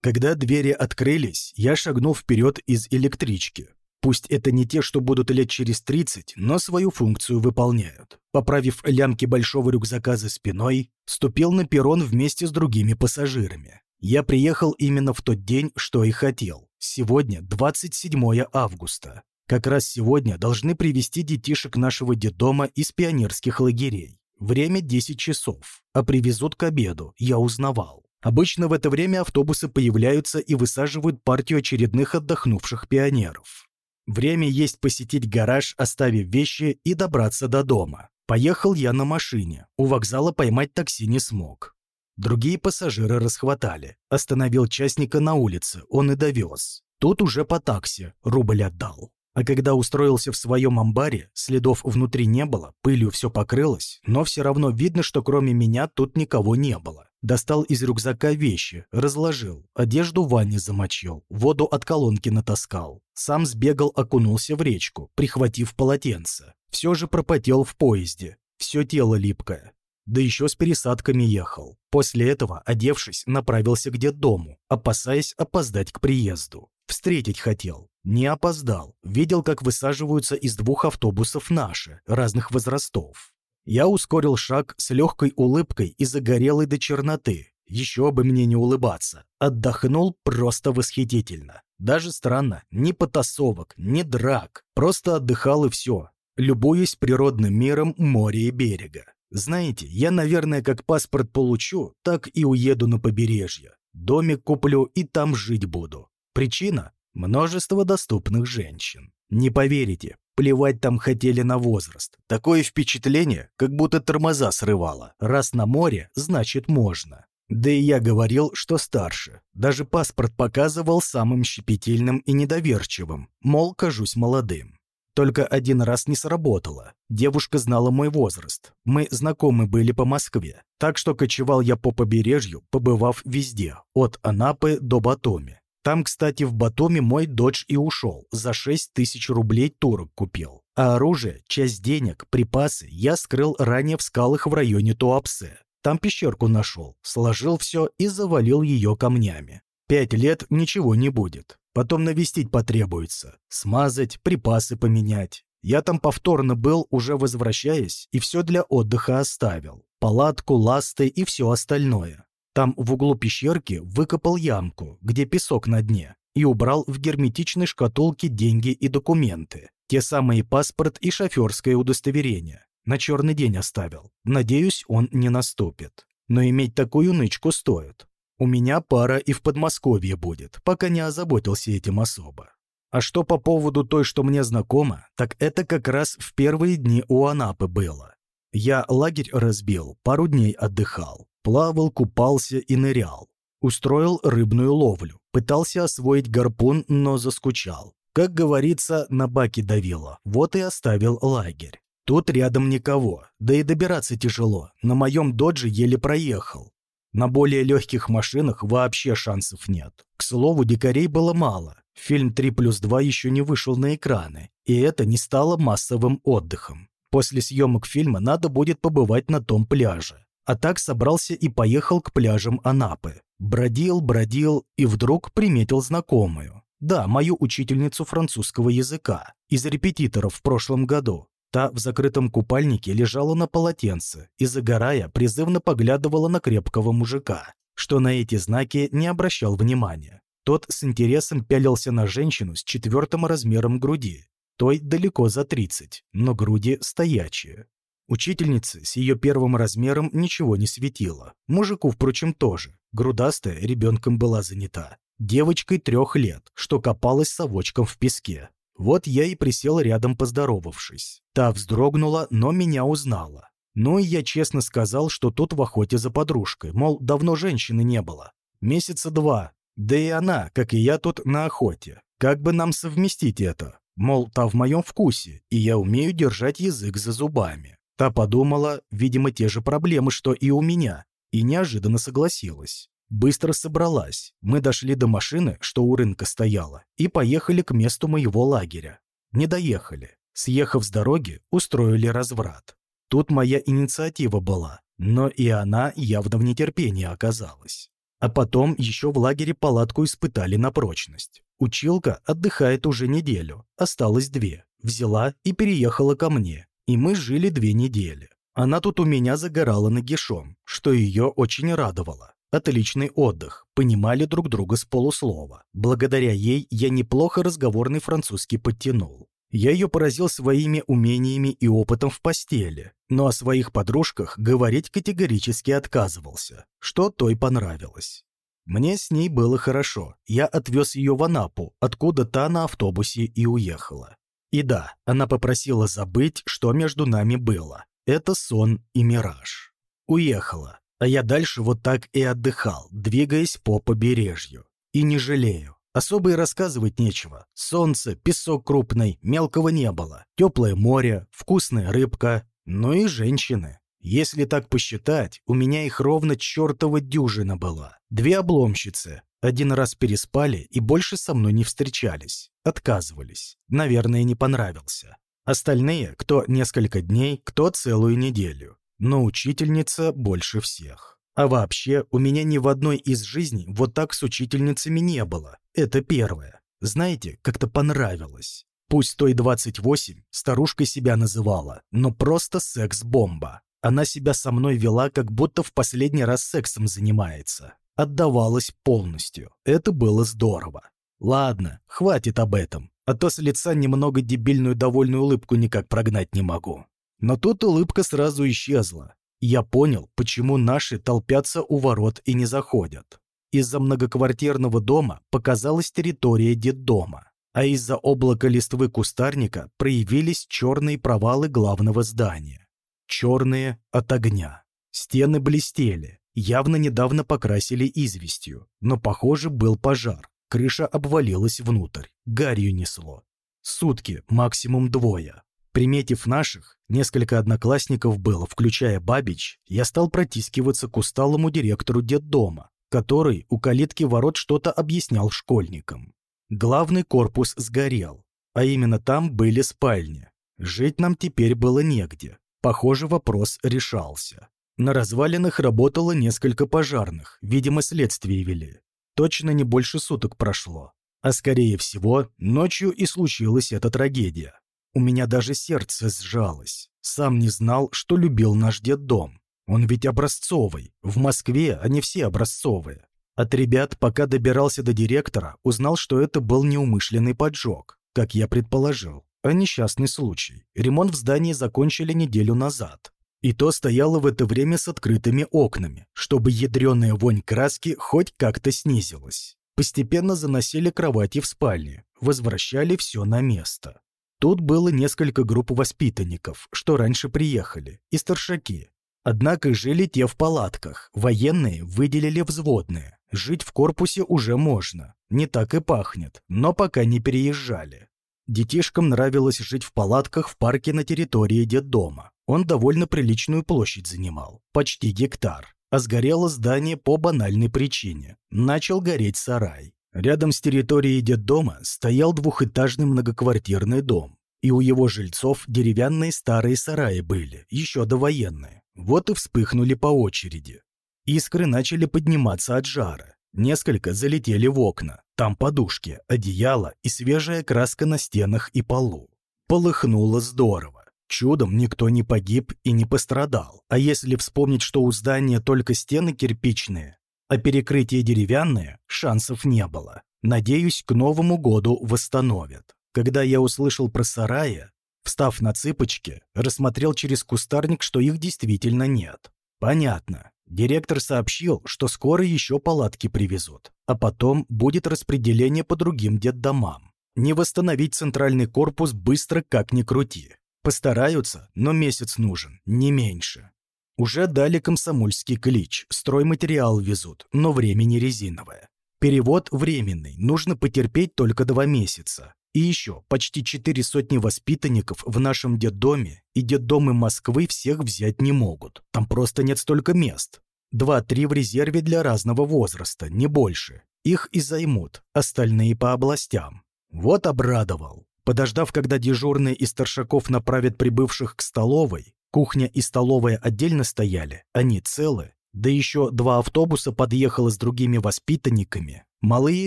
Когда двери открылись, я шагнул вперед из электрички. Пусть это не те, что будут лет через 30, но свою функцию выполняют. Поправив лямки большого рюкзака за спиной, ступил на перрон вместе с другими пассажирами. Я приехал именно в тот день, что и хотел. Сегодня 27 августа. Как раз сегодня должны привезти детишек нашего детдома из пионерских лагерей. Время 10 часов, а привезут к обеду, я узнавал. Обычно в это время автобусы появляются и высаживают партию очередных отдохнувших пионеров. Время есть посетить гараж, оставив вещи и добраться до дома. Поехал я на машине. У вокзала поймать такси не смог. Другие пассажиры расхватали. Остановил частника на улице, он и довез. Тут уже по такси, рубль отдал. А когда устроился в своем амбаре, следов внутри не было, пылью все покрылось, но все равно видно, что кроме меня тут никого не было. Достал из рюкзака вещи, разложил, одежду в ванне замочил, воду от колонки натаскал. Сам сбегал, окунулся в речку, прихватив полотенце. Все же пропотел в поезде, все тело липкое. Да еще с пересадками ехал. После этого, одевшись, направился к детдому, опасаясь опоздать к приезду. Встретить хотел. Не опоздал. Видел, как высаживаются из двух автобусов наши, разных возрастов. Я ускорил шаг с легкой улыбкой и загорелой до черноты. Еще бы мне не улыбаться. Отдохнул просто восхитительно. Даже странно, ни потасовок, ни драк. Просто отдыхал и все. Любуюсь природным миром моря и берега. Знаете, я, наверное, как паспорт получу, так и уеду на побережье. Домик куплю и там жить буду. Причина? Множество доступных женщин. Не поверите, плевать там хотели на возраст. Такое впечатление, как будто тормоза срывало. Раз на море, значит можно. Да и я говорил, что старше. Даже паспорт показывал самым щепетильным и недоверчивым. Мол, кажусь молодым. Только один раз не сработало. Девушка знала мой возраст. Мы знакомы были по Москве. Так что кочевал я по побережью, побывав везде, от Анапы до Батуми. Там, кстати, в Батуми мой додж и ушел. За 6 тысяч рублей турок купил. А оружие, часть денег, припасы я скрыл ранее в скалах в районе Туапсе. Там пещерку нашел, сложил все и завалил ее камнями. Пять лет ничего не будет. Потом навестить потребуется. Смазать, припасы поменять. Я там повторно был, уже возвращаясь, и все для отдыха оставил. Палатку, ласты и все остальное. Там в углу пещерки выкопал ямку, где песок на дне, и убрал в герметичной шкатулке деньги и документы. Те самые паспорт и шоферское удостоверение. На черный день оставил. Надеюсь, он не наступит. Но иметь такую нычку стоит. У меня пара и в Подмосковье будет, пока не озаботился этим особо. А что по поводу той, что мне знакома, так это как раз в первые дни у Анапы было. Я лагерь разбил, пару дней отдыхал. Плавал, купался и нырял. Устроил рыбную ловлю. Пытался освоить гарпун, но заскучал. Как говорится, на баке давило. Вот и оставил лагерь. Тут рядом никого, да и добираться тяжело. На моем додже еле проехал. На более легких машинах вообще шансов нет. К слову, дикарей было мало. Фильм «3 плюс 2» еще не вышел на экраны, и это не стало массовым отдыхом. После съемок фильма надо будет побывать на том пляже. А так собрался и поехал к пляжам Анапы. Бродил, бродил и вдруг приметил знакомую. Да, мою учительницу французского языка, из репетиторов в прошлом году. Та в закрытом купальнике лежала на полотенце и, загорая, призывно поглядывала на крепкого мужика, что на эти знаки не обращал внимания. Тот с интересом пялился на женщину с четвертым размером груди, той далеко за 30, но груди стоячие. Учительнице с ее первым размером ничего не светило. Мужику, впрочем, тоже. Грудастая ребенком была занята. Девочкой трех лет, что копалась совочком в песке. Вот я и присел рядом, поздоровавшись. Та вздрогнула, но меня узнала. Ну и я честно сказал, что тут в охоте за подружкой, мол, давно женщины не было. Месяца два. Да и она, как и я тут, на охоте. Как бы нам совместить это? Мол, та в моем вкусе, и я умею держать язык за зубами. Та подумала, видимо, те же проблемы, что и у меня, и неожиданно согласилась. Быстро собралась. Мы дошли до машины, что у рынка стояла, и поехали к месту моего лагеря. Не доехали. Съехав с дороги, устроили разврат. Тут моя инициатива была, но и она явно в нетерпении оказалась. А потом еще в лагере палатку испытали на прочность. Училка отдыхает уже неделю, осталось две. Взяла и переехала ко мне, и мы жили две недели. Она тут у меня загорала нагишом, что ее очень радовало. Отличный отдых, понимали друг друга с полуслова. Благодаря ей я неплохо разговорный французский подтянул. Я ее поразил своими умениями и опытом в постели, но о своих подружках говорить категорически отказывался, что той понравилось. Мне с ней было хорошо, я отвез ее в Анапу, откуда та на автобусе и уехала. И да, она попросила забыть, что между нами было. Это сон и мираж. Уехала, а я дальше вот так и отдыхал, двигаясь по побережью. И не жалею. Особо и рассказывать нечего. Солнце, песок крупный, мелкого не было. Теплое море, вкусная рыбка, ну и женщины. Если так посчитать, у меня их ровно чертова дюжина была. Две обломщицы. Один раз переспали и больше со мной не встречались. Отказывались. Наверное, не понравился. Остальные, кто несколько дней, кто целую неделю но учительница больше всех. А вообще, у меня ни в одной из жизней вот так с учительницами не было. Это первое. Знаете, как-то понравилось. Пусть той 28 старушкой себя называла, но просто секс-бомба. Она себя со мной вела, как будто в последний раз сексом занимается. Отдавалась полностью. Это было здорово. Ладно, хватит об этом, а то с лица немного дебильную довольную улыбку никак прогнать не могу. Но тут улыбка сразу исчезла. Я понял, почему наши толпятся у ворот и не заходят. Из-за многоквартирного дома показалась территория детдома, а из-за облака листвы кустарника проявились черные провалы главного здания. Черные от огня. Стены блестели, явно недавно покрасили известью, но, похоже, был пожар. Крыша обвалилась внутрь, гарью несло. Сутки, максимум двое. Приметив наших, несколько одноклассников было, включая Бабич, я стал протискиваться к усталому директору детдома, который у калитки ворот что-то объяснял школьникам. Главный корпус сгорел, а именно там были спальни. Жить нам теперь было негде. Похоже, вопрос решался. На развалинах работало несколько пожарных, видимо, следствие вели. Точно не больше суток прошло. А скорее всего, ночью и случилась эта трагедия. У меня даже сердце сжалось. Сам не знал, что любил наш детдом. Он ведь образцовый. В Москве они все образцовые. От ребят, пока добирался до директора, узнал, что это был неумышленный поджог, как я предположил, а несчастный случай. Ремонт в здании закончили неделю назад. И то стояло в это время с открытыми окнами, чтобы ядреная вонь краски хоть как-то снизилась. Постепенно заносили кровати в спальне, возвращали все на место. Тут было несколько групп воспитанников, что раньше приехали, и старшаки. Однако жили те в палатках, военные выделили взводные. Жить в корпусе уже можно, не так и пахнет, но пока не переезжали. Детишкам нравилось жить в палатках в парке на территории детдома. Он довольно приличную площадь занимал, почти гектар. А сгорело здание по банальной причине. Начал гореть сарай. Рядом с территорией детдома стоял двухэтажный многоквартирный дом, и у его жильцов деревянные старые сараи были, еще довоенные. Вот и вспыхнули по очереди. Искры начали подниматься от жара. Несколько залетели в окна. Там подушки, одеяло и свежая краска на стенах и полу. Полыхнуло здорово. Чудом никто не погиб и не пострадал. А если вспомнить, что у здания только стены кирпичные, а перекрытие деревянное, шансов не было. Надеюсь, к Новому году восстановят. Когда я услышал про сарая, встав на цыпочки, рассмотрел через кустарник, что их действительно нет. Понятно. Директор сообщил, что скоро еще палатки привезут, а потом будет распределение по другим детдомам. Не восстановить центральный корпус быстро как ни крути. Постараются, но месяц нужен, не меньше. Уже дали комсомольский клич, стройматериал везут, но время не резиновое. Перевод временный, нужно потерпеть только два месяца. И еще почти четыре сотни воспитанников в нашем детдоме и детдомы Москвы всех взять не могут. Там просто нет столько мест. Два-три в резерве для разного возраста, не больше. Их и займут, остальные по областям. Вот обрадовал. Подождав, когда дежурные из старшаков направят прибывших к столовой, Кухня и столовая отдельно стояли, они целы. Да еще два автобуса подъехало с другими воспитанниками. Малые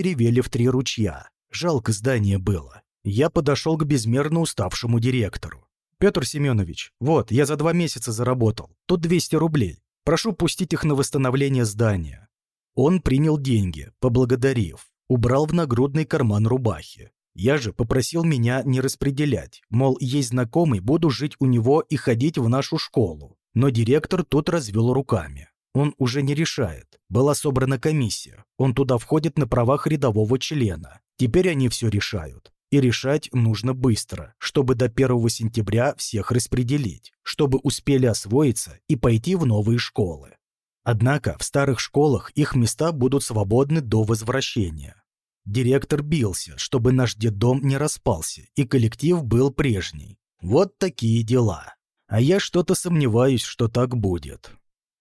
ревели в три ручья. Жалко здание было. Я подошел к безмерно уставшему директору. «Петр Семенович, вот, я за два месяца заработал. Тут 200 рублей. Прошу пустить их на восстановление здания». Он принял деньги, поблагодарив, убрал в нагрудный карман рубахи. Я же попросил меня не распределять, мол, есть знакомый, буду жить у него и ходить в нашу школу. Но директор тут развел руками. Он уже не решает. Была собрана комиссия. Он туда входит на правах рядового члена. Теперь они все решают. И решать нужно быстро, чтобы до 1 сентября всех распределить, чтобы успели освоиться и пойти в новые школы. Однако в старых школах их места будут свободны до возвращения. Директор бился, чтобы наш детдом не распался, и коллектив был прежний. Вот такие дела. А я что-то сомневаюсь, что так будет.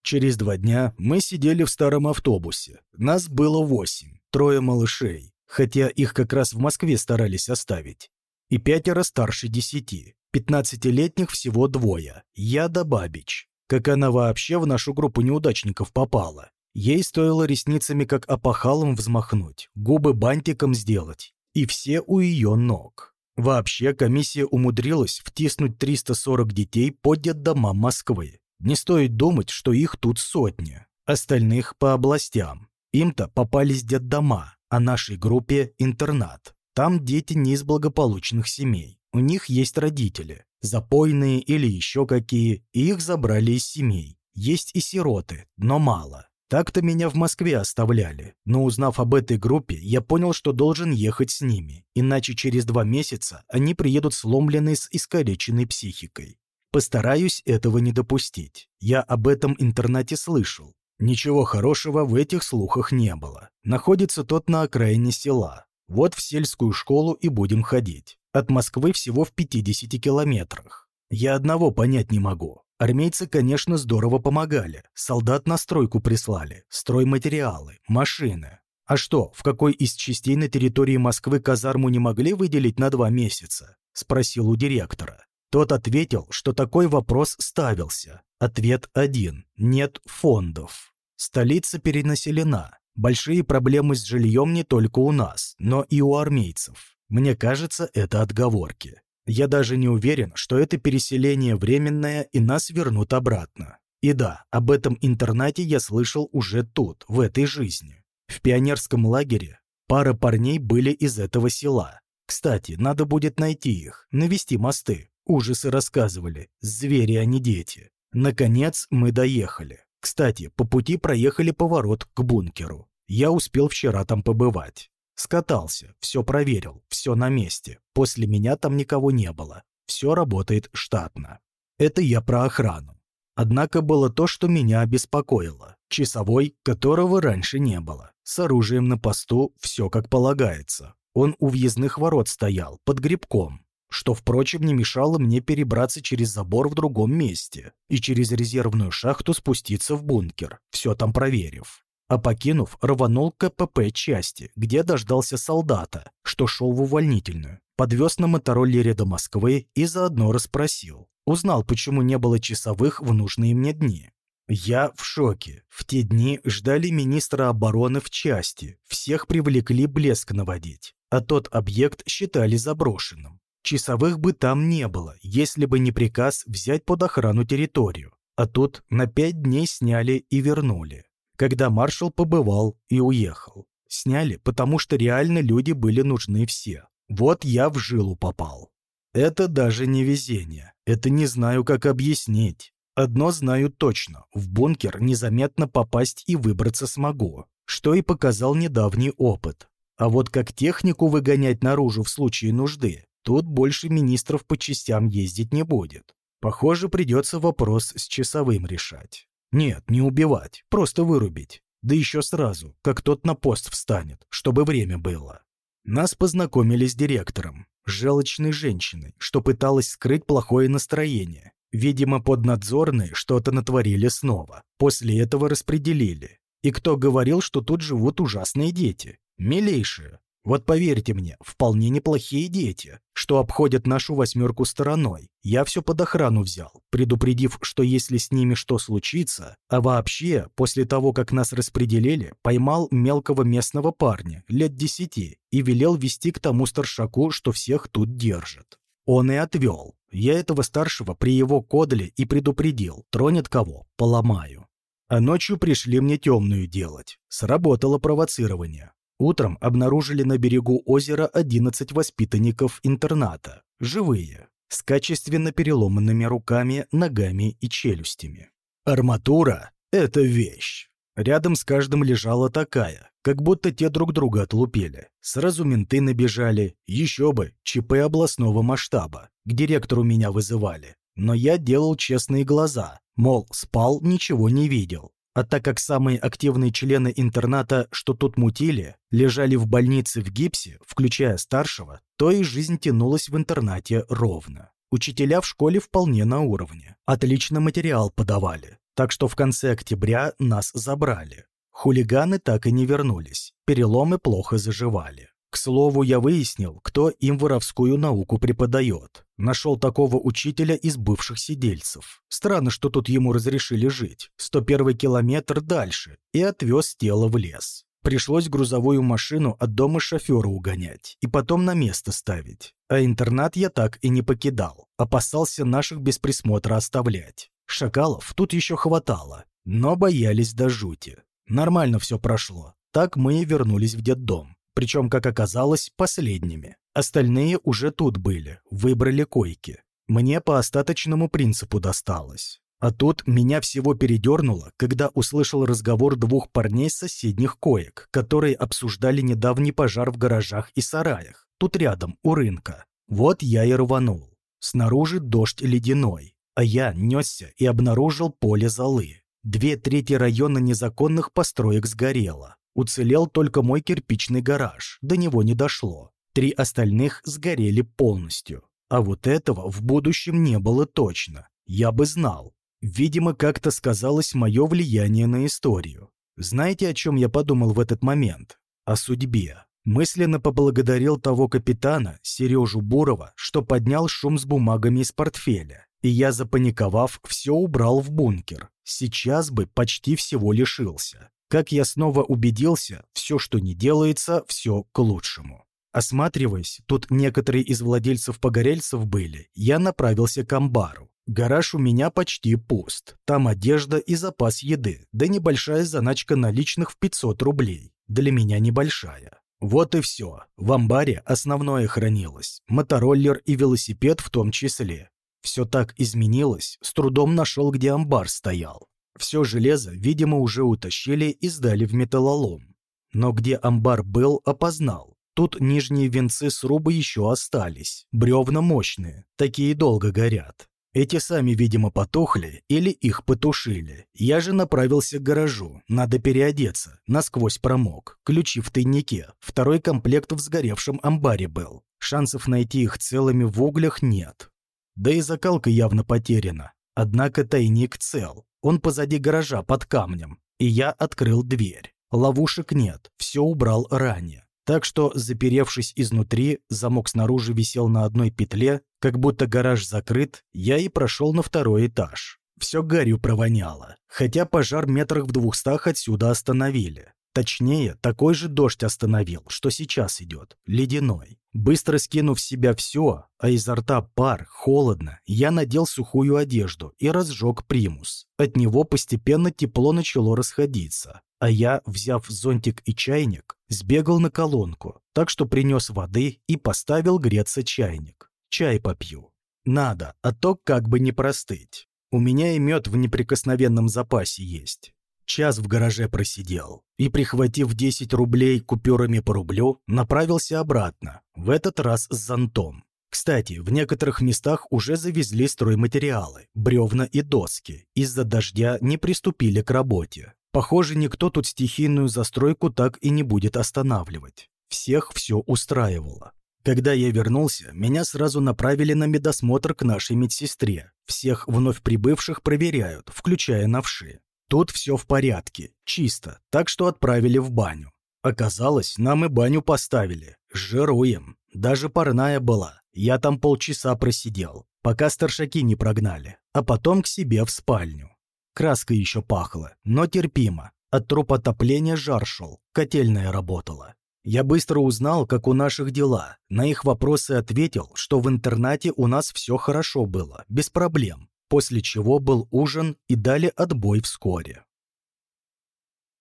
Через два дня мы сидели в старом автобусе. Нас было восемь, трое малышей, хотя их как раз в Москве старались оставить. И пятеро старше десяти. Пятнадцатилетних всего двое. Я да Бабич. Как она вообще в нашу группу неудачников попала. Ей стоило ресницами как опахалом взмахнуть, губы бантиком сделать, и все у ее ног. Вообще комиссия умудрилась втиснуть 340 детей под детдома Москвы. Не стоит думать, что их тут сотни. Остальных по областям. Им-то попались детдома, а нашей группе – интернат. Там дети не из благополучных семей. У них есть родители, запойные или еще какие, и их забрали из семей. Есть и сироты, но мало. Так-то меня в Москве оставляли, но узнав об этой группе, я понял, что должен ехать с ними, иначе через два месяца они приедут сломленные с искалеченной психикой. Постараюсь этого не допустить. Я об этом интернате слышал. Ничего хорошего в этих слухах не было. Находится тот на окраине села. Вот в сельскую школу и будем ходить. От Москвы всего в 50 километрах. Я одного понять не могу. Армейцы, конечно, здорово помогали. Солдат на стройку прислали, стройматериалы, машины. А что, в какой из частей на территории Москвы казарму не могли выделить на два месяца? Спросил у директора. Тот ответил, что такой вопрос ставился. Ответ один – нет фондов. Столица перенаселена. Большие проблемы с жильем не только у нас, но и у армейцев. Мне кажется, это отговорки. Я даже не уверен, что это переселение временное и нас вернут обратно. И да, об этом интернате я слышал уже тут, в этой жизни. В пионерском лагере пара парней были из этого села. Кстати, надо будет найти их, навести мосты. Ужасы рассказывали, звери, а не дети. Наконец мы доехали. Кстати, по пути проехали поворот к бункеру. Я успел вчера там побывать. Скатался, все проверил, все на месте. После меня там никого не было. Все работает штатно. Это я про охрану. Однако было то, что меня обеспокоило. Часовой, которого раньше не было. С оружием на посту все как полагается. Он у въездных ворот стоял, под грибком, что, впрочем, не мешало мне перебраться через забор в другом месте и через резервную шахту спуститься в бункер, все там проверив а покинув, рванул к КПП части, где дождался солдата, что шел в увольнительную, подвез на мотороллере до Москвы и заодно расспросил. Узнал, почему не было часовых в нужные мне дни. Я в шоке. В те дни ждали министра обороны в части, всех привлекли блеск наводить, а тот объект считали заброшенным. Часовых бы там не было, если бы не приказ взять под охрану территорию. А тут на пять дней сняли и вернули когда маршал побывал и уехал. Сняли, потому что реально люди были нужны все. Вот я в жилу попал. Это даже не везение. Это не знаю, как объяснить. Одно знаю точно. В бункер незаметно попасть и выбраться смогу. Что и показал недавний опыт. А вот как технику выгонять наружу в случае нужды, тут больше министров по частям ездить не будет. Похоже, придется вопрос с часовым решать. Нет, не убивать, просто вырубить. Да еще сразу, как тот на пост встанет, чтобы время было. Нас познакомили с директором, желчной женщиной, что пыталась скрыть плохое настроение. Видимо, поднадзорные что-то натворили снова. После этого распределили. И кто говорил, что тут живут ужасные дети? Милейшие. Вот поверьте мне, вполне неплохие дети, что обходят нашу восьмерку стороной. Я все под охрану взял, предупредив, что если с ними что случится, а вообще, после того, как нас распределили, поймал мелкого местного парня, лет десяти, и велел вести к тому старшаку, что всех тут держит. Он и отвел. Я этого старшего при его кодле и предупредил. Тронет кого? Поломаю. А ночью пришли мне темную делать. Сработало провоцирование. Утром обнаружили на берегу озера 11 воспитанников интерната. Живые. С качественно переломанными руками, ногами и челюстями. Арматура – это вещь. Рядом с каждым лежала такая, как будто те друг друга отлупили. Сразу менты набежали, еще бы, ЧП областного масштаба. К директору меня вызывали. Но я делал честные глаза, мол, спал, ничего не видел. А так как самые активные члены интерната, что тут мутили, лежали в больнице в гипсе, включая старшего, то и жизнь тянулась в интернате ровно. Учителя в школе вполне на уровне. Отлично материал подавали. Так что в конце октября нас забрали. Хулиганы так и не вернулись. Переломы плохо заживали. К слову, я выяснил, кто им воровскую науку преподает. Нашел такого учителя из бывших сидельцев. Странно, что тут ему разрешили жить. 101 километр дальше. И отвез тело в лес. Пришлось грузовую машину от дома шофера угонять и потом на место ставить. А интернат я так и не покидал. Опасался наших без присмотра оставлять. Шакалов тут еще хватало, но боялись до жути. Нормально все прошло. Так мы и вернулись в детдом. Причем, как оказалось, последними. Остальные уже тут были, выбрали койки. Мне по остаточному принципу досталось. А тут меня всего передернуло, когда услышал разговор двух парней с соседних коек, которые обсуждали недавний пожар в гаражах и сараях, тут рядом, у рынка. Вот я и рванул. Снаружи дождь ледяной, а я несся и обнаружил поле золы. Две трети района незаконных построек сгорело. Уцелел только мой кирпичный гараж, до него не дошло. Три остальных сгорели полностью. А вот этого в будущем не было точно. Я бы знал. Видимо, как-то сказалось мое влияние на историю. Знаете, о чем я подумал в этот момент? О судьбе. Мысленно поблагодарил того капитана, Сережу Бурова, что поднял шум с бумагами из портфеля. И я, запаниковав, все убрал в бункер. Сейчас бы почти всего лишился. Как я снова убедился, все, что не делается, все к лучшему. Осматриваясь, тут некоторые из владельцев погорельцев были, я направился к амбару. Гараж у меня почти пуст. Там одежда и запас еды, да небольшая заначка наличных в 500 рублей. Для меня небольшая. Вот и все. В амбаре основное хранилось. Мотороллер и велосипед в том числе. Все так изменилось, с трудом нашел, где амбар стоял. Все железо, видимо, уже утащили и сдали в металлолом. Но где амбар был, опознал. Тут нижние венцы сруба еще остались. Бревна мощные, такие долго горят. Эти сами, видимо, потухли или их потушили. Я же направился к гаражу. Надо переодеться. Насквозь промок. Ключи в тайнике. Второй комплект в сгоревшем амбаре был. Шансов найти их целыми в углях нет. Да и закалка явно потеряна. Однако тайник цел. Он позади гаража под камнем. И я открыл дверь. Ловушек нет. Все убрал ранее. Так что, заперевшись изнутри, замок снаружи висел на одной петле, как будто гараж закрыт, я и прошел на второй этаж. Все гарью провоняло, хотя пожар метрах в двухстах отсюда остановили. Точнее, такой же дождь остановил, что сейчас идет, ледяной. Быстро скинув с себя все, а изо рта пар, холодно, я надел сухую одежду и разжег примус. От него постепенно тепло начало расходиться. А я, взяв зонтик и чайник, сбегал на колонку, так что принес воды и поставил греться чайник. Чай попью. Надо, а то как бы не простыть. У меня и мед в неприкосновенном запасе есть. Час в гараже просидел и, прихватив 10 рублей купюрами по рублю, направился обратно, в этот раз с зонтом. Кстати, в некоторых местах уже завезли стройматериалы, бревна и доски. Из-за дождя не приступили к работе. Похоже, никто тут стихийную застройку так и не будет останавливать. Всех все устраивало. Когда я вернулся, меня сразу направили на медосмотр к нашей медсестре. Всех вновь прибывших проверяют, включая навши. Тут все в порядке, чисто, так что отправили в баню. Оказалось, нам и баню поставили. Жируем. Даже парная была. Я там полчаса просидел, пока старшаки не прогнали. А потом к себе в спальню. Краска еще пахла, но терпимо. От труп отопления жар шел, котельная работала. Я быстро узнал, как у наших дела. На их вопросы ответил, что в интернате у нас все хорошо было, без проблем. После чего был ужин и дали отбой вскоре.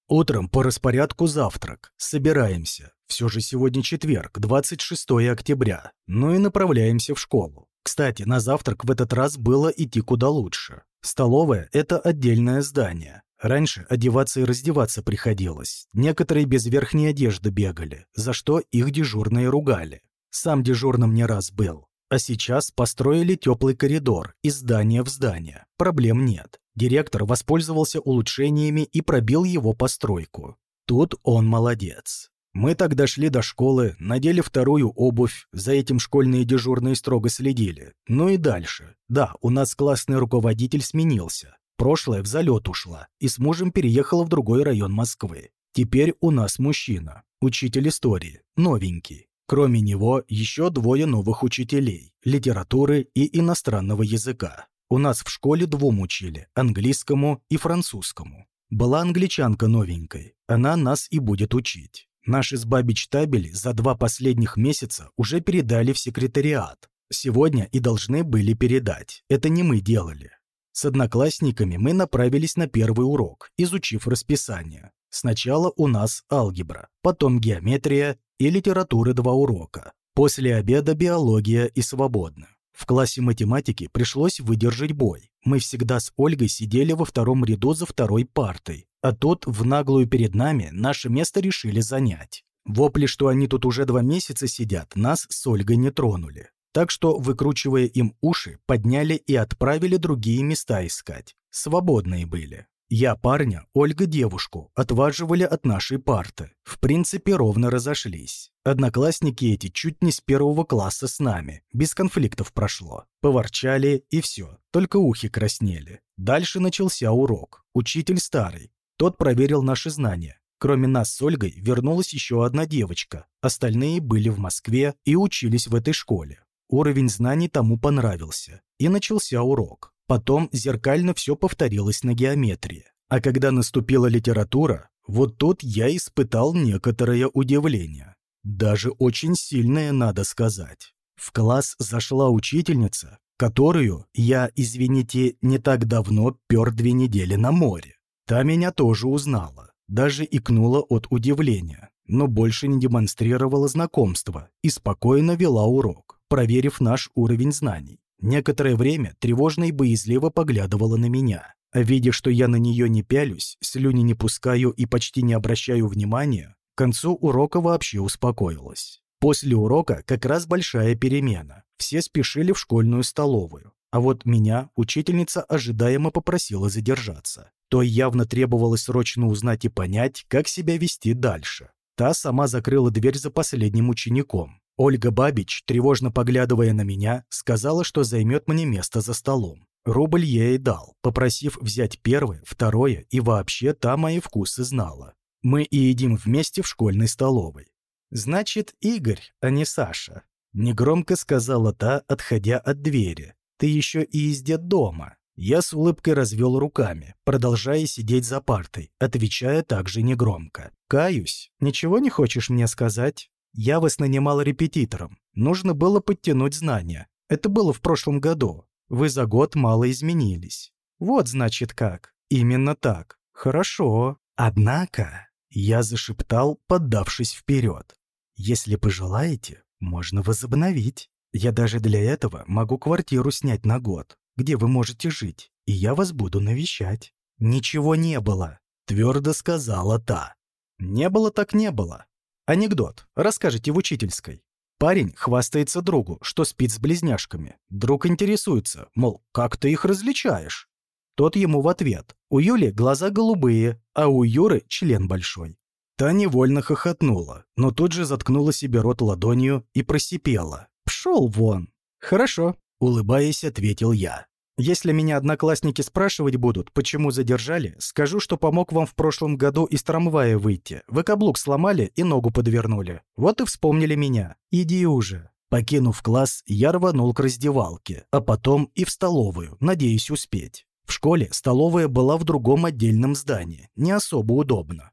Утром по распорядку завтрак. Собираемся. Все же сегодня четверг, 26 октября. Ну и направляемся в школу. Кстати, на завтрак в этот раз было идти куда лучше. Столовая – это отдельное здание. Раньше одеваться и раздеваться приходилось. Некоторые без верхней одежды бегали, за что их дежурные ругали. Сам дежурным не раз был. А сейчас построили теплый коридор из здания в здание. Проблем нет. Директор воспользовался улучшениями и пробил его постройку. Тут он молодец. Мы тогда шли до школы, надели вторую обувь, за этим школьные дежурные строго следили. Ну и дальше. Да, у нас классный руководитель сменился. Прошлое в залет ушла и с мужем переехала в другой район Москвы. Теперь у нас мужчина, учитель истории, новенький. Кроме него еще двое новых учителей – литературы и иностранного языка. У нас в школе двум учили – английскому и французскому. Была англичанка новенькой, она нас и будет учить. Наши с Бабич табели за два последних месяца уже передали в секретариат. Сегодня и должны были передать. Это не мы делали. С одноклассниками мы направились на первый урок, изучив расписание. Сначала у нас алгебра, потом геометрия и литературы два урока. После обеда биология и свободно. В классе математики пришлось выдержать бой. Мы всегда с Ольгой сидели во втором ряду за второй партой. А тут в наглую перед нами наше место решили занять. Вопли, что они тут уже два месяца сидят, нас с Ольгой не тронули. Так что, выкручивая им уши, подняли и отправили другие места искать. Свободные были. Я парня, Ольга девушку, отваживали от нашей парты. В принципе, ровно разошлись. Одноклассники эти чуть не с первого класса с нами. Без конфликтов прошло. Поворчали и все. Только ухи краснели. Дальше начался урок. Учитель старый. Тот проверил наши знания. Кроме нас с Ольгой вернулась еще одна девочка. Остальные были в Москве и учились в этой школе. Уровень знаний тому понравился. И начался урок. Потом зеркально все повторилось на геометрии. А когда наступила литература, вот тут я испытал некоторое удивление. Даже очень сильное, надо сказать. В класс зашла учительница, которую я, извините, не так давно пер две недели на море. Та меня тоже узнала, даже икнула от удивления, но больше не демонстрировала знакомства и спокойно вела урок, проверив наш уровень знаний. Некоторое время тревожно и боязливо поглядывала на меня. А видя, что я на нее не пялюсь, слюни не пускаю и почти не обращаю внимания, к концу урока вообще успокоилась. После урока как раз большая перемена. Все спешили в школьную столовую. А вот меня учительница ожидаемо попросила задержаться. То явно требовалось срочно узнать и понять, как себя вести дальше. Та сама закрыла дверь за последним учеником. Ольга Бабич, тревожно поглядывая на меня, сказала, что займет мне место за столом. Рубль я ей дал, попросив взять первое, второе и вообще та мои вкусы знала. Мы и едим вместе в школьной столовой. «Значит, Игорь, а не Саша», — негромко сказала та, отходя от двери. «Ты еще и из детдома». Я с улыбкой развел руками, продолжая сидеть за партой, отвечая также негромко. «Каюсь. Ничего не хочешь мне сказать? Я вас нанимал репетитором. Нужно было подтянуть знания. Это было в прошлом году. Вы за год мало изменились. Вот значит как. Именно так. Хорошо. Однако...» Я зашептал, поддавшись вперед. «Если пожелаете, можно возобновить. Я даже для этого могу квартиру снять на год где вы можете жить, и я вас буду навещать». «Ничего не было», — твердо сказала та. «Не было так не было. Анекдот. Расскажите в учительской. Парень хвастается другу, что спит с близняшками. Друг интересуется, мол, как ты их различаешь? Тот ему в ответ. У Юли глаза голубые, а у Юры член большой. Та невольно хохотнула, но тут же заткнула себе рот ладонью и просипела. «Пшел вон!» «Хорошо», — улыбаясь, ответил я. Если меня одноклассники спрашивать будут, почему задержали, скажу, что помог вам в прошлом году из трамвая выйти. Вы каблук сломали и ногу подвернули. Вот и вспомнили меня. Иди уже». Покинув класс, я рванул к раздевалке, а потом и в столовую, надеясь успеть. В школе столовая была в другом отдельном здании, не особо удобно.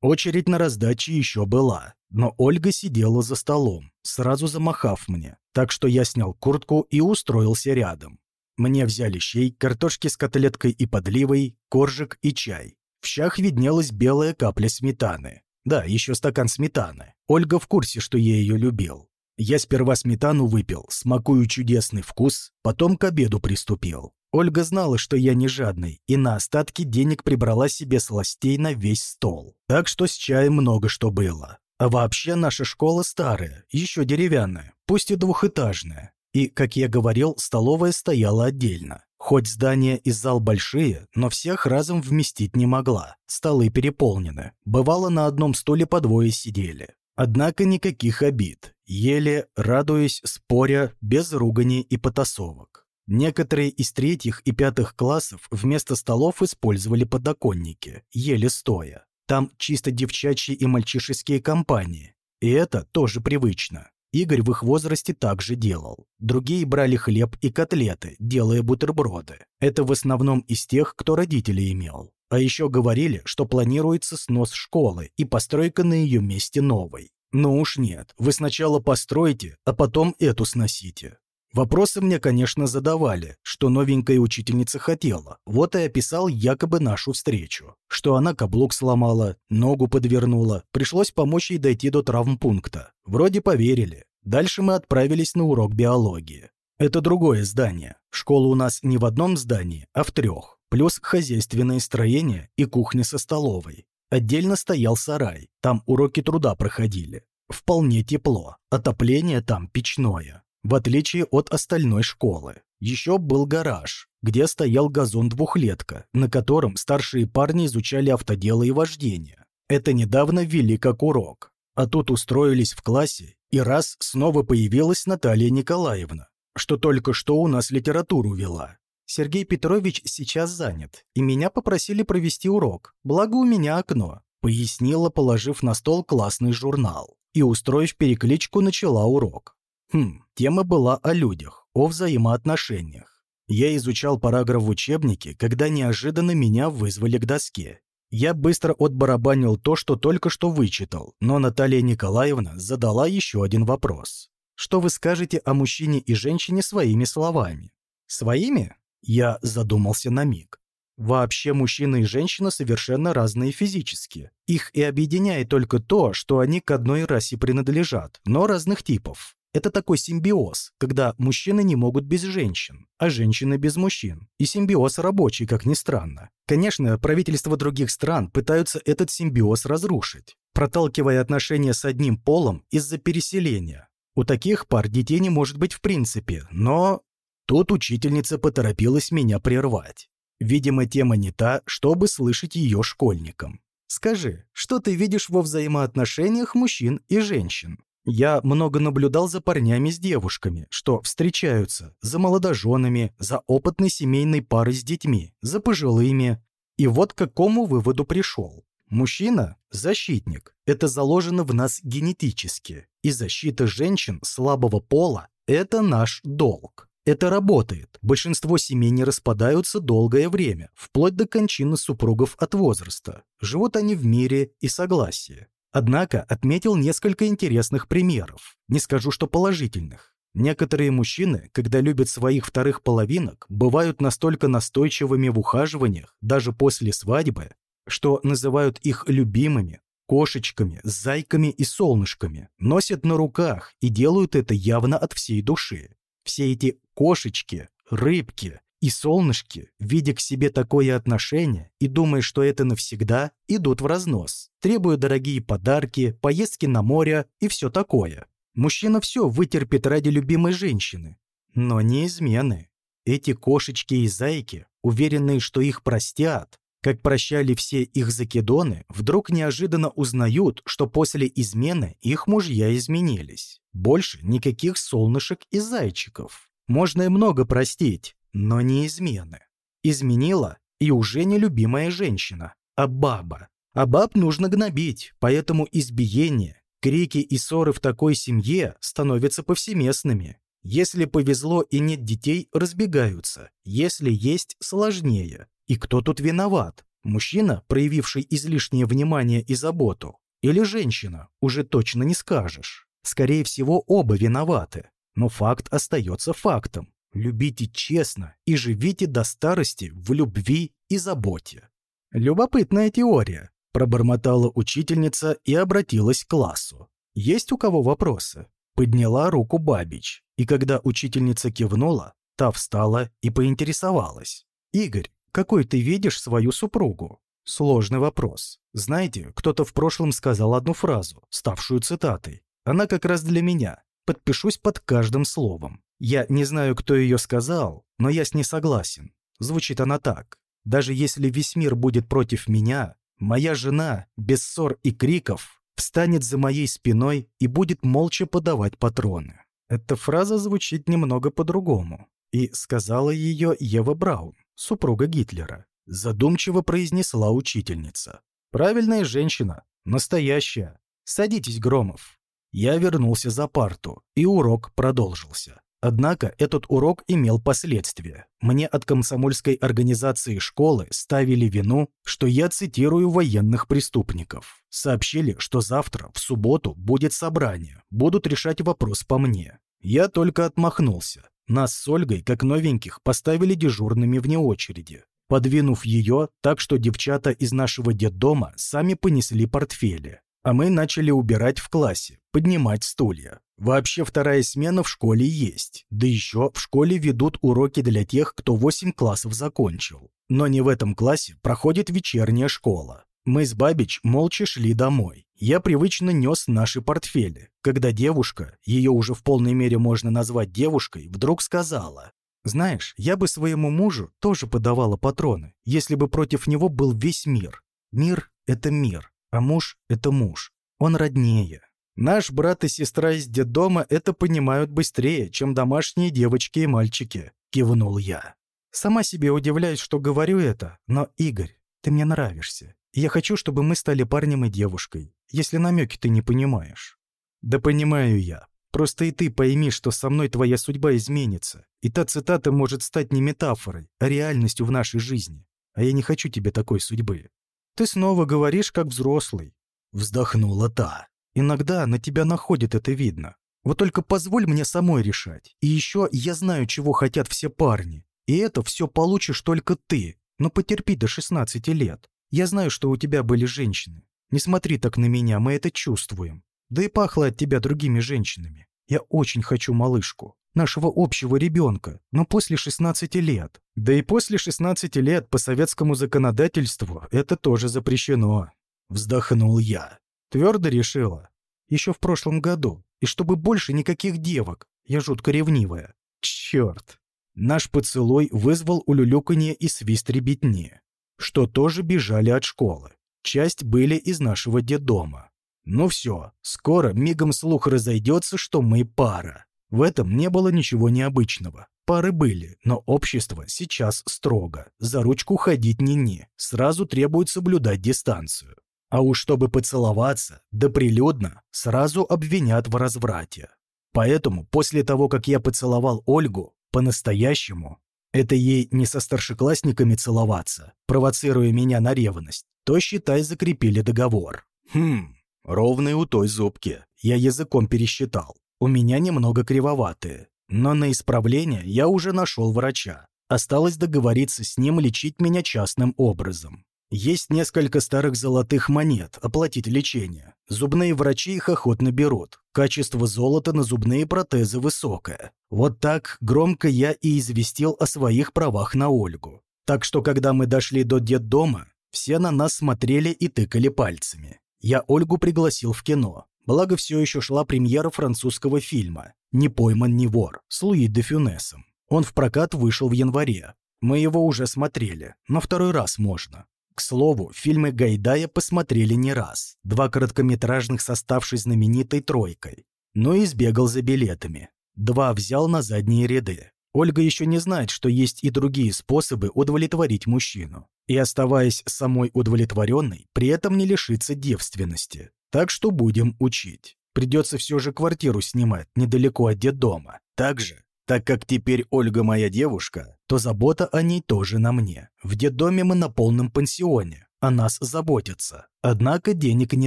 Очередь на раздаче еще была, но Ольга сидела за столом, сразу замахав мне, так что я снял куртку и устроился рядом. Мне взяли щей, картошки с котлеткой и подливой, коржик и чай. В щах виднелась белая капля сметаны. Да, еще стакан сметаны. Ольга в курсе, что я ее любил. Я сперва сметану выпил, смакую чудесный вкус, потом к обеду приступил. Ольга знала, что я не жадный, и на остатки денег прибрала себе сластей на весь стол. Так что с чаем много что было. А вообще наша школа старая, еще деревянная, пусть и двухэтажная. И, как я говорил, столовая стояла отдельно. Хоть здание и зал большие, но всех разом вместить не могла. Столы переполнены. Бывало, на одном стуле по двое сидели. Однако никаких обид. Еле, радуясь, споря, без ругани и потасовок. Некоторые из третьих и пятых классов вместо столов использовали подоконники, еле стоя. Там чисто девчачьи и мальчишеские компании. И это тоже привычно. Игорь в их возрасте также делал. Другие брали хлеб и котлеты, делая бутерброды. Это в основном из тех, кто родителей имел. А еще говорили, что планируется снос школы и постройка на ее месте новой. Ну уж нет, вы сначала постройте, а потом эту сносите. Вопросы мне, конечно, задавали, что новенькая учительница хотела. Вот и описал якобы нашу встречу. Что она каблук сломала, ногу подвернула, пришлось помочь ей дойти до травмпункта. Вроде поверили. Дальше мы отправились на урок биологии. Это другое здание. Школа у нас не в одном здании, а в трех. Плюс хозяйственное строение и кухня со столовой. Отдельно стоял сарай, там уроки труда проходили. Вполне тепло, отопление там печное в отличие от остальной школы. Еще был гараж, где стоял газон-двухлетка, на котором старшие парни изучали автодело и вождение. Это недавно ввели как урок. А тут устроились в классе, и раз снова появилась Наталья Николаевна, что только что у нас литературу вела. Сергей Петрович сейчас занят, и меня попросили провести урок, благо у меня окно, пояснила, положив на стол классный журнал. И, устроив перекличку, начала урок. Хм, тема была о людях, о взаимоотношениях. Я изучал параграф в учебнике, когда неожиданно меня вызвали к доске. Я быстро отбарабанил то, что только что вычитал, но Наталья Николаевна задала еще один вопрос. Что вы скажете о мужчине и женщине своими словами? Своими? Я задумался на миг. Вообще мужчина и женщина совершенно разные физически. Их и объединяет только то, что они к одной расе принадлежат, но разных типов. Это такой симбиоз, когда мужчины не могут без женщин, а женщины без мужчин. И симбиоз рабочий, как ни странно. Конечно, правительства других стран пытаются этот симбиоз разрушить, проталкивая отношения с одним полом из-за переселения. У таких пар детей не может быть в принципе, но... Тут учительница поторопилась меня прервать. Видимо, тема не та, чтобы слышать ее школьникам. Скажи, что ты видишь во взаимоотношениях мужчин и женщин? Я много наблюдал за парнями с девушками, что встречаются, за молодоженами, за опытной семейной парой с детьми, за пожилыми. И вот к какому выводу пришел. Мужчина – защитник. Это заложено в нас генетически. И защита женщин слабого пола – это наш долг. Это работает. Большинство семей не распадаются долгое время, вплоть до кончины супругов от возраста. Живут они в мире и согласии. Однако отметил несколько интересных примеров, не скажу, что положительных. Некоторые мужчины, когда любят своих вторых половинок, бывают настолько настойчивыми в ухаживаниях, даже после свадьбы, что называют их любимыми, кошечками, зайками и солнышками, носят на руках и делают это явно от всей души. Все эти кошечки, рыбки, и солнышки, видя к себе такое отношение и думая, что это навсегда, идут в разнос, требуя дорогие подарки, поездки на море и все такое. Мужчина все вытерпит ради любимой женщины. Но не измены. Эти кошечки и зайки, уверенные, что их простят, как прощали все их закидоны, вдруг неожиданно узнают, что после измены их мужья изменились. Больше никаких солнышек и зайчиков. Можно и много простить, но не измены. Изменила и уже не любимая женщина, а баба. А баб нужно гнобить, поэтому избиение, крики и ссоры в такой семье становятся повсеместными. Если повезло и нет детей, разбегаются. Если есть, сложнее. И кто тут виноват? Мужчина, проявивший излишнее внимание и заботу? Или женщина? Уже точно не скажешь. Скорее всего, оба виноваты. Но факт остается фактом. Любите честно и живите до старости в любви и заботе. Любопытная теория, пробормотала учительница и обратилась к классу. Есть у кого вопросы? Подняла руку Бабич, и когда учительница кивнула, та встала и поинтересовалась. «Игорь, какой ты видишь свою супругу?» Сложный вопрос. Знаете, кто-то в прошлом сказал одну фразу, ставшую цитатой. Она как раз для меня. Подпишусь под каждым словом. Я не знаю, кто ее сказал, но я с ней согласен. Звучит она так. Даже если весь мир будет против меня, моя жена, без ссор и криков, встанет за моей спиной и будет молча подавать патроны. Эта фраза звучит немного по-другому. И сказала ее Ева Браун, супруга Гитлера. Задумчиво произнесла учительница. «Правильная женщина. Настоящая. Садитесь, Громов». Я вернулся за парту, и урок продолжился. Однако этот урок имел последствия. Мне от комсомольской организации школы ставили вину, что я цитирую военных преступников. Сообщили, что завтра, в субботу, будет собрание, будут решать вопрос по мне. Я только отмахнулся. Нас с Ольгой, как новеньких, поставили дежурными вне очереди, подвинув ее так, что девчата из нашего детдома сами понесли портфели. А мы начали убирать в классе, поднимать стулья. Вообще вторая смена в школе есть. Да еще в школе ведут уроки для тех, кто 8 классов закончил. Но не в этом классе проходит вечерняя школа. Мы с Бабич молча шли домой. Я привычно нес наши портфели, когда девушка, ее уже в полной мере можно назвать девушкой, вдруг сказала, «Знаешь, я бы своему мужу тоже подавала патроны, если бы против него был весь мир. Мир — это мир, а муж — это муж. Он роднее. Наш брат и сестра из детдома это понимают быстрее, чем домашние девочки и мальчики», — кивнул я. Сама себе удивляюсь, что говорю это, но, Игорь, ты мне нравишься. Я хочу, чтобы мы стали парнем и девушкой, если намеки ты не понимаешь. Да понимаю я. Просто и ты пойми, что со мной твоя судьба изменится. И та цитата может стать не метафорой, а реальностью в нашей жизни. А я не хочу тебе такой судьбы. «Ты снова говоришь, как взрослый», — вздохнула та. «Иногда на тебя находит это видно. Вот только позволь мне самой решать. И еще я знаю, чего хотят все парни. И это все получишь только ты. Но потерпи до 16 лет. Я знаю, что у тебя были женщины. Не смотри так на меня, мы это чувствуем. Да и пахло от тебя другими женщинами. Я очень хочу малышку нашего общего ребенка, но после 16 лет. Да и после 16 лет по советскому законодательству это тоже запрещено. Вздохнул я. Твердо решила. Еще в прошлом году. И чтобы больше никаких девок. Я жутко ревнивая. Черт. Наш поцелуй вызвал улюлюканье и свист ребятни, что тоже бежали от школы. Часть были из нашего детдома. Ну все, скоро мигом слух разойдется, что мы пара. В этом не было ничего необычного. Пары были, но общество сейчас строго. За ручку ходить не-не, сразу требует соблюдать дистанцию. А уж чтобы поцеловаться, да прилюдно, сразу обвинят в разврате. Поэтому после того, как я поцеловал Ольгу, по-настоящему, это ей не со старшеклассниками целоваться, провоцируя меня на ревность, то, считай, закрепили договор. Хм, ровный у той зубки. Я языком пересчитал. У меня немного кривоватые, но на исправление я уже нашел врача. Осталось договориться с ним лечить меня частным образом. Есть несколько старых золотых монет, оплатить лечение. Зубные врачи их охотно берут. Качество золота на зубные протезы высокое. Вот так громко я и известил о своих правах на Ольгу. Так что, когда мы дошли до детдома, все на нас смотрели и тыкали пальцами. Я Ольгу пригласил в кино. Благо, все еще шла премьера французского фильма «Не пойман, не вор» с Луи де Фюнесом. Он в прокат вышел в январе. Мы его уже смотрели, но второй раз можно. К слову, фильмы Гайдая посмотрели не раз. Два короткометражных с оставшей знаменитой тройкой. Но и сбегал за билетами. Два взял на задние ряды. Ольга еще не знает, что есть и другие способы удовлетворить мужчину. И оставаясь самой удовлетворенной, при этом не лишиться девственности. Так что будем учить. Придется все же квартиру снимать недалеко от детдома. Также, так как теперь Ольга моя девушка, то забота о ней тоже на мне. В детдоме мы на полном пансионе, о нас заботятся. Однако денег не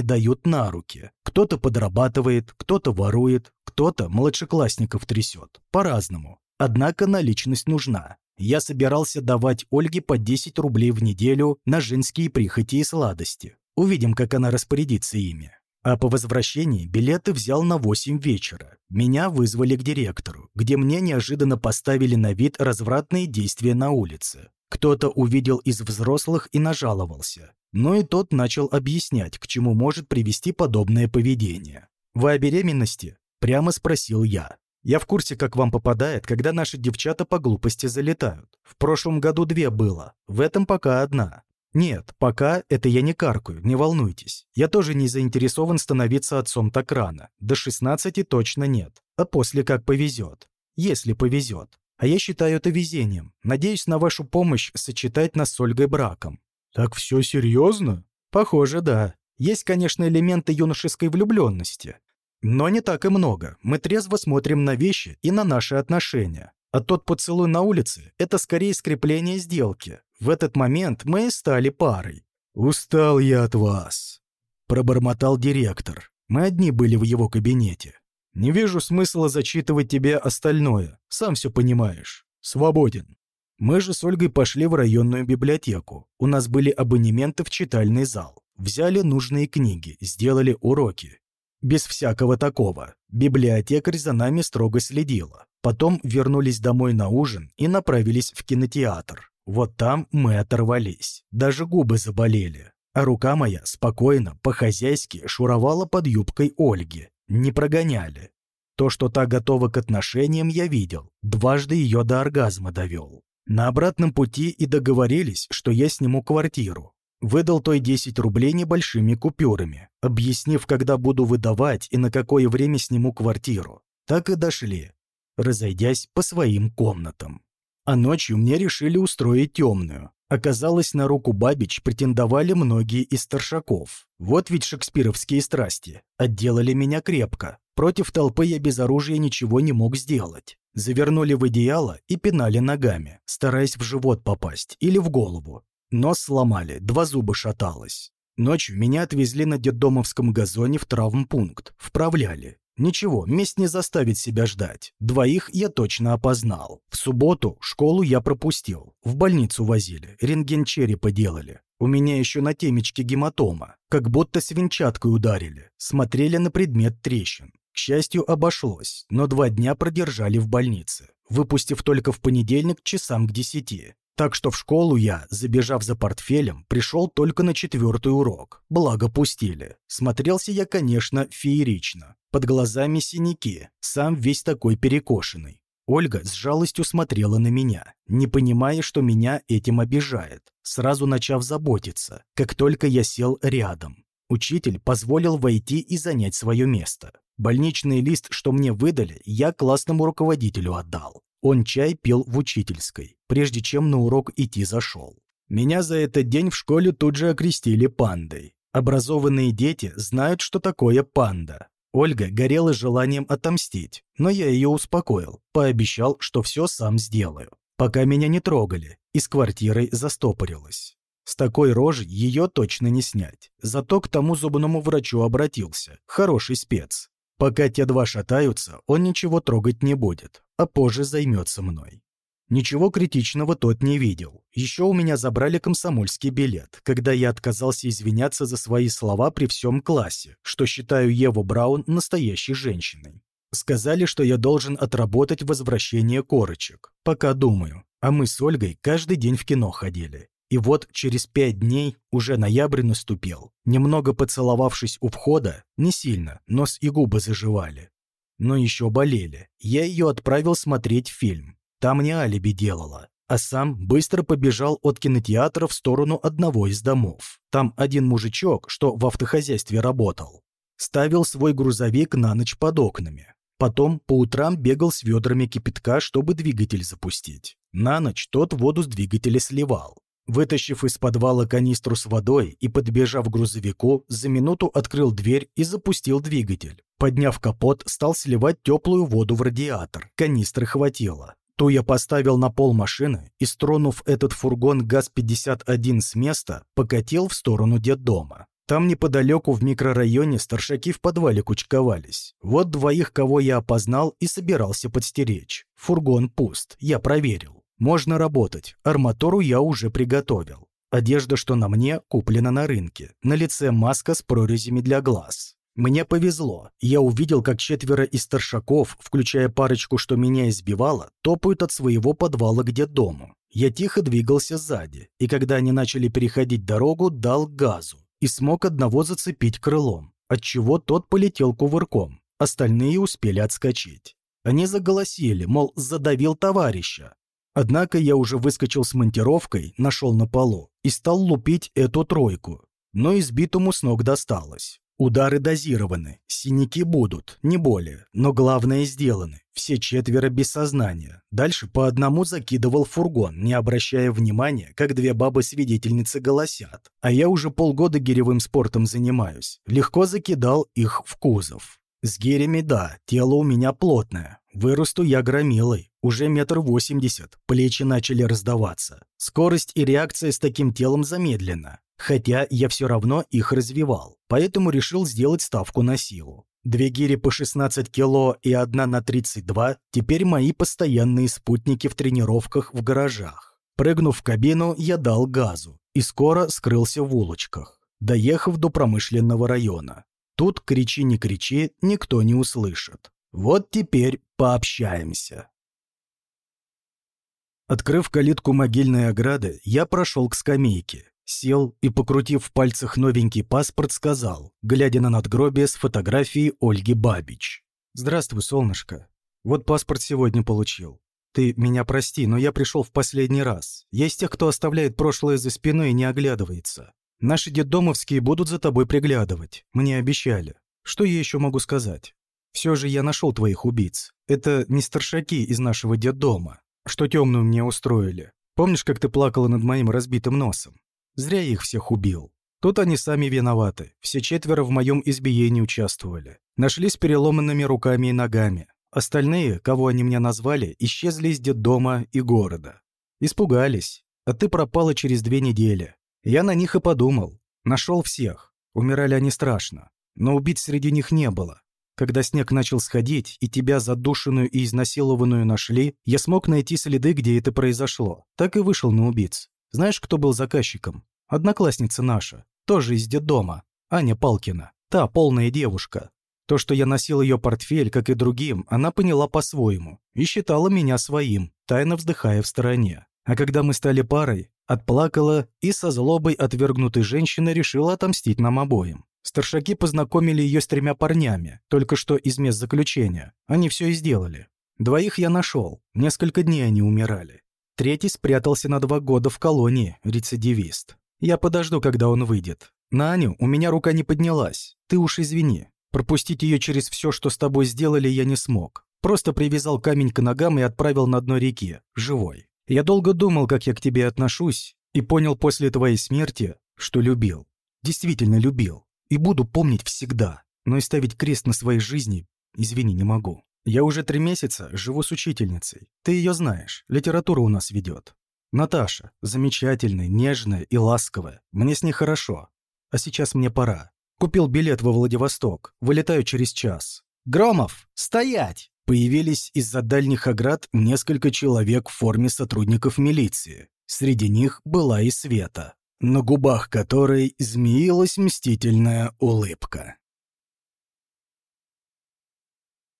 дают на руки. Кто-то подрабатывает, кто-то ворует, кто-то младшеклассников трясет. По-разному. Однако наличность нужна. Я собирался давать Ольге по 10 рублей в неделю на женские прихоти и сладости. Увидим, как она распорядится ими. А по возвращении билеты взял на 8 вечера. Меня вызвали к директору, где мне неожиданно поставили на вид развратные действия на улице. Кто-то увидел из взрослых и нажаловался. Но и тот начал объяснять, к чему может привести подобное поведение. «Вы о беременности?» – прямо спросил я. «Я в курсе, как вам попадает, когда наши девчата по глупости залетают. В прошлом году две было, в этом пока одна. Нет, пока это я не каркаю, не волнуйтесь. Я тоже не заинтересован становиться отцом так рано. До 16 точно нет. А после как повезет. Если повезет. А я считаю это везением. Надеюсь на вашу помощь сочетать нас с Ольгой браком. Так все серьезно? Похоже, да. Есть, конечно, элементы юношеской влюбленности. Но не так и много. Мы трезво смотрим на вещи и на наши отношения. А тот поцелуй на улице – это скорее скрепление сделки. В этот момент мы стали парой. «Устал я от вас», – пробормотал директор. Мы одни были в его кабинете. «Не вижу смысла зачитывать тебе остальное. Сам все понимаешь. Свободен». Мы же с Ольгой пошли в районную библиотеку. У нас были абонементы в читальный зал. Взяли нужные книги, сделали уроки. Без всякого такого. Библиотекарь за нами строго следила. Потом вернулись домой на ужин и направились в кинотеатр. Вот там мы оторвались. Даже губы заболели. А рука моя спокойно, по-хозяйски шуровала под юбкой Ольги. Не прогоняли. То, что та готова к отношениям, я видел. Дважды ее до оргазма довел. На обратном пути и договорились, что я сниму квартиру. Выдал той 10 рублей небольшими купюрами, объяснив, когда буду выдавать и на какое время сниму квартиру. Так и дошли, разойдясь по своим комнатам. А ночью мне решили устроить темную. Оказалось, на руку Бабич претендовали многие из старшаков. Вот ведь шекспировские страсти. Отделали меня крепко. Против толпы я без оружия ничего не мог сделать. Завернули в одеяло и пинали ногами, стараясь в живот попасть или в голову. Нос сломали, два зуба шаталось. Ночью меня отвезли на детдомовском газоне в травмпункт. Вправляли. Ничего, месть не заставит себя ждать. Двоих я точно опознал. В субботу школу я пропустил. В больницу возили, рентген черепа делали. У меня еще на темечке гематома. Как будто свинчаткой ударили. Смотрели на предмет трещин. К счастью, обошлось, но два дня продержали в больнице, выпустив только в понедельник часам к десяти. Так что в школу я, забежав за портфелем, пришел только на четвертый урок. Благо пустили. Смотрелся я, конечно, феерично. Под глазами синяки, сам весь такой перекошенный. Ольга с жалостью смотрела на меня, не понимая, что меня этим обижает, сразу начав заботиться, как только я сел рядом. Учитель позволил войти и занять свое место. Больничный лист, что мне выдали, я классному руководителю отдал. Он чай пил в учительской, прежде чем на урок идти зашел. Меня за этот день в школе тут же окрестили пандой. Образованные дети знают, что такое панда. Ольга горела желанием отомстить, но я ее успокоил, пообещал, что все сам сделаю. Пока меня не трогали, и с квартирой застопорилась. С такой рожей ее точно не снять. Зато к тому зубному врачу обратился. Хороший спец. Пока те два шатаются, он ничего трогать не будет, а позже займется мной. Ничего критичного тот не видел. Еще у меня забрали комсомольский билет, когда я отказался извиняться за свои слова при всем классе, что считаю Еву Браун настоящей женщиной. Сказали, что я должен отработать возвращение корочек. Пока думаю. А мы с Ольгой каждый день в кино ходили. И вот через пять дней уже ноябрь наступил. Немного поцеловавшись у входа, не сильно, нос и губы заживали. Но еще болели. Я ее отправил смотреть фильм. Там не алиби делала. А сам быстро побежал от кинотеатра в сторону одного из домов. Там один мужичок, что в автохозяйстве работал, ставил свой грузовик на ночь под окнами. Потом по утрам бегал с ведрами кипятка, чтобы двигатель запустить. На ночь тот воду с двигателя сливал. Вытащив из подвала канистру с водой и подбежав к грузовику, за минуту открыл дверь и запустил двигатель. Подняв капот, стал сливать теплую воду в радиатор. Канистры хватило. Ту я поставил на пол машины и, стронув этот фургон ГАЗ-51 с места, покатил в сторону детдома. Там неподалеку в микрорайоне старшаки в подвале кучковались. Вот двоих, кого я опознал и собирался подстеречь. Фургон пуст, я проверил. Можно работать, арматуру я уже приготовил. Одежда, что на мне, куплена на рынке. На лице маска с прорезями для глаз. Мне повезло. Я увидел, как четверо из старшаков, включая парочку, что меня избивало, топают от своего подвала к дому. Я тихо двигался сзади, и когда они начали переходить дорогу, дал газу и смог одного зацепить крылом, отчего тот полетел кувырком. Остальные успели отскочить. Они заголосили, мол, задавил товарища. Однако я уже выскочил с монтировкой, нашел на полу и стал лупить эту тройку. Но избитому с ног досталось. Удары дозированы, синяки будут, не более, но главное сделаны. Все четверо без сознания. Дальше по одному закидывал фургон, не обращая внимания, как две бабы-свидетельницы голосят. А я уже полгода гиревым спортом занимаюсь. Легко закидал их в кузов. С гирями да, тело у меня плотное. Вырасту я громилой, уже метр восемьдесят, плечи начали раздаваться. Скорость и реакция с таким телом замедлена. Хотя я все равно их развивал, поэтому решил сделать ставку на силу. Две гири по 16 кило и одна на 32 – теперь мои постоянные спутники в тренировках в гаражах. Прыгнув в кабину, я дал газу и скоро скрылся в улочках, доехав до промышленного района. Тут кричи не кричи, никто не услышит. Вот теперь пообщаемся. Открыв калитку могильной ограды, я прошел к скамейке, Сел и, покрутив в пальцах новенький паспорт, сказал, глядя на надгробие с фотографией Ольги Бабич. «Здравствуй, солнышко. Вот паспорт сегодня получил. Ты меня прости, но я пришел в последний раз. Я из тех, кто оставляет прошлое за спиной и не оглядывается. Наши детдомовские будут за тобой приглядывать. Мне обещали. Что я еще могу сказать? Все же я нашел твоих убийц. Это не старшаки из нашего детдома, что темную мне устроили. Помнишь, как ты плакала над моим разбитым носом? Зря их всех убил. Тут они сами виноваты. Все четверо в моем избиении участвовали. Нашли с переломанными руками и ногами. Остальные, кого они мне назвали, исчезли из детдома и города. Испугались. А ты пропала через две недели. Я на них и подумал. Нашел всех. Умирали они страшно. Но убить среди них не было. Когда снег начал сходить, и тебя задушенную и изнасилованную нашли, я смог найти следы, где это произошло. Так и вышел на убийц. Знаешь, кто был заказчиком? Одноклассница наша, тоже из детдома, Аня Палкина, та полная девушка. То, что я носил ее портфель, как и другим, она поняла по-своему и считала меня своим, тайно вздыхая в стороне. А когда мы стали парой, отплакала и со злобой отвергнутой женщины решила отомстить нам обоим. Старшаки познакомили ее с тремя парнями, только что из мест заключения. Они все и сделали. Двоих я нашел, несколько дней они умирали. Третий спрятался на два года в колонии, рецидивист. Я подожду, когда он выйдет. На Аню у меня рука не поднялась. Ты уж извини. Пропустить ее через все, что с тобой сделали, я не смог. Просто привязал камень к ногам и отправил на дно реки, живой. Я долго думал, как я к тебе отношусь, и понял после твоей смерти, что любил. Действительно любил. И буду помнить всегда. Но и ставить крест на своей жизни, извини, не могу. Я уже три месяца живу с учительницей. Ты ее знаешь, литература у нас ведет. Наташа, замечательная, нежная и ласковая. Мне с ней хорошо. А сейчас мне пора. Купил билет во Владивосток. Вылетаю через час. Громов, стоять! Появились из-за дальних оград несколько человек в форме сотрудников милиции. Среди них была и Света, на губах которой змеилась мстительная улыбка.